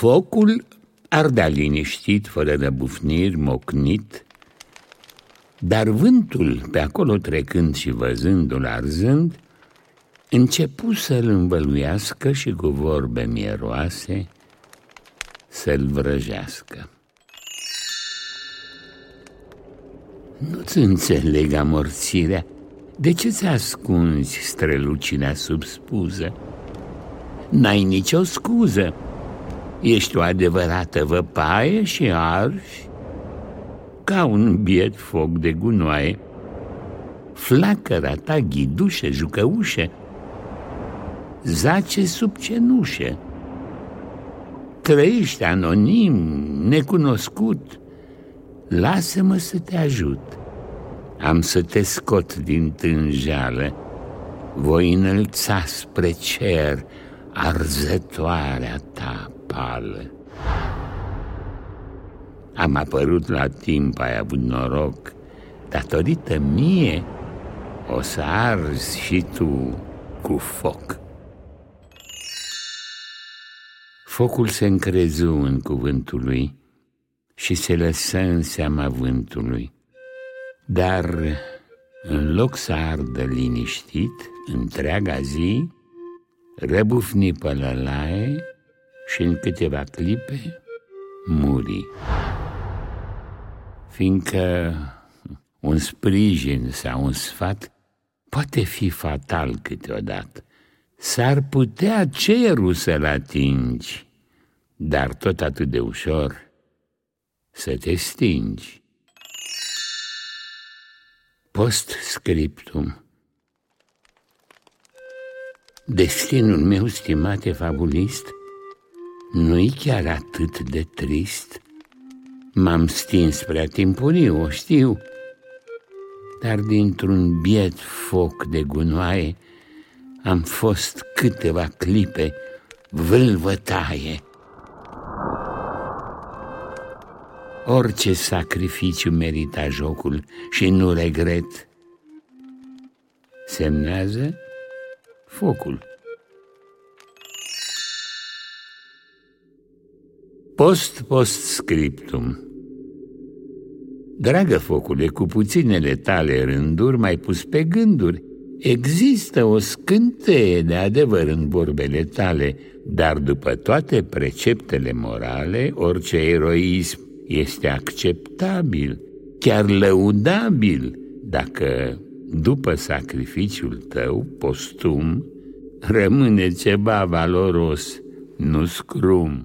Focul ardea liniștit, fără răbufniri, mocnit, dar vântul, pe acolo trecând și văzându-l arzând, începu să-l învăluiască și cu vorbe mieroase să-l vrăjească. Nu-ți înțeleg amorțirea. De ce ți ascunzi strălucirea sub spuză? N-ai nicio scuză. Ești o adevărată văpaie și arși ca un biet foc de gunoaie. Flacăra ta ghidușe, jucăușe, zace sub cenușe. Trăiești anonim, necunoscut, lasă-mă să te ajut. Am să te scot din tânjală, voi înălța spre cer arzătoarea ta pală. Am apărut la timp, ai avut noroc, datorită mie o să arzi și tu cu foc. Focul se încrezu în cuvântul lui și se lăsă în seama vântului, dar în loc să ardă liniștit întreaga zi, răbufni pălălaie și în câteva clipe muri. Fiindcă un sprijin sau un sfat poate fi fatal câteodată. S-ar putea cerul să-l atingi, dar tot atât de ușor să te stingi. Post scriptum Destinul meu, stimate fabulist, nu-i chiar atât de trist. M-am stins prea timpuriu, o știu, dar dintr-un biet foc de gunoaie am fost câteva clipe vâlvătaie. Orice sacrificiu merita jocul și nu regret. Semnează focul. Post post scriptum Dragă focule, cu puținele tale rânduri mai pus pe gânduri, există o scânteie de adevăr în vorbele tale, dar după toate preceptele morale, orice eroism este acceptabil, chiar lăudabil, dacă după sacrificiul tău, postum, rămâne ceva valoros, nu scrum.